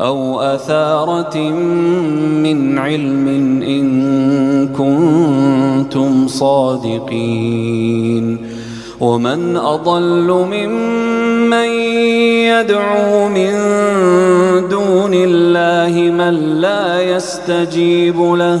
أو أثارة من علم إن كنتم صادقين. ومن أضل ممن يدعو من دون الله من لا يستجيب له.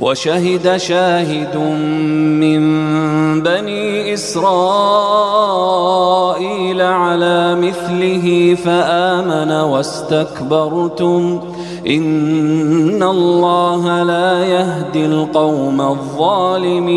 وشهد شاهد من بني إسرائيل على مثله فآمن واستكبرتم. إن الله لا يهدي القوم الظالمين.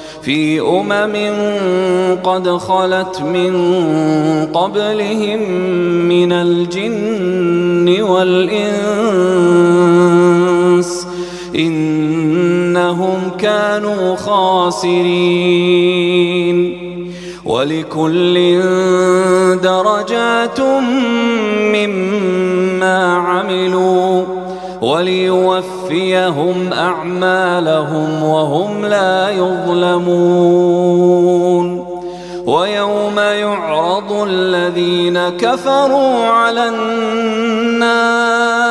في أمم قد خلت من قبلهم من الجن والإنس إنهم كانوا خاسرين ولكل درجات مما عملوا وليوفيهم أعمالهم وهم لا يظلمون ويوم يعرض الذين كفروا على النار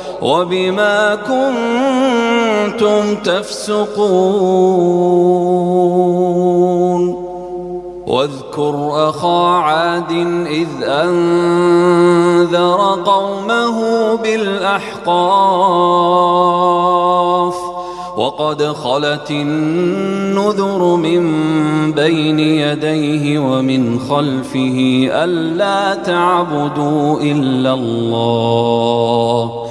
وبما كنتم تفسقون. واذكر أخا عاد إذ أنذر قومه بالأحقاف. وقد خلت النذر من بين يديه ومن خلفه ألا تعبدوا إلا الله.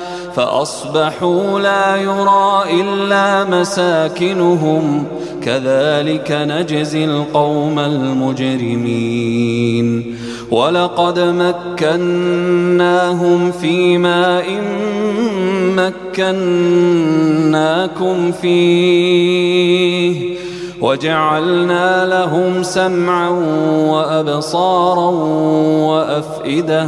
فأصبحوا لا يرى إلا مساكنهم. كذلك نجزي القوم المجرمين. ولقد مكناهم في ماء مكناكم فيه. وجعلنا لهم سمعا وأبصارا وأفئدة.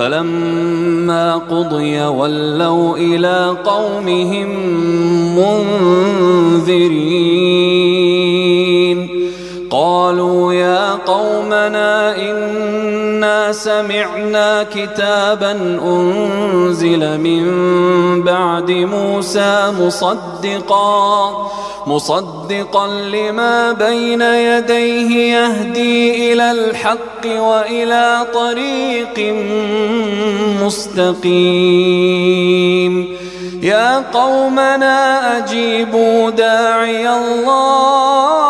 فلما قضي ولوا إلى قومهم منذرين. قالوا يا قومنا سمعنا كتابا أنزل من بعد موسى مصدقا مصدقا لما بين يديه يهدي إلى الحق وإلى طريق مستقيم. يا قومنا أجيبوا داعي الله.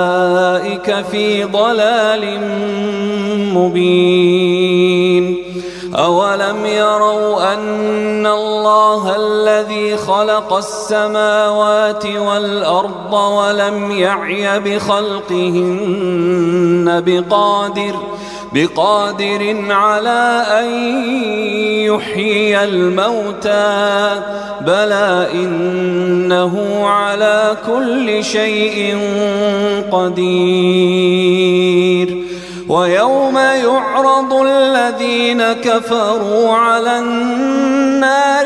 في ضلال مبين. أولم يروا أن الله الذي خلق السماوات والأرض ولم يعي بخلقهن بقادر بقادر على أن يحيي الموتى بلى إنه على كل شيء قدير. ويوم يعرض الذين كفروا على النار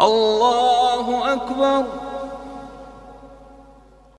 الله أكبر.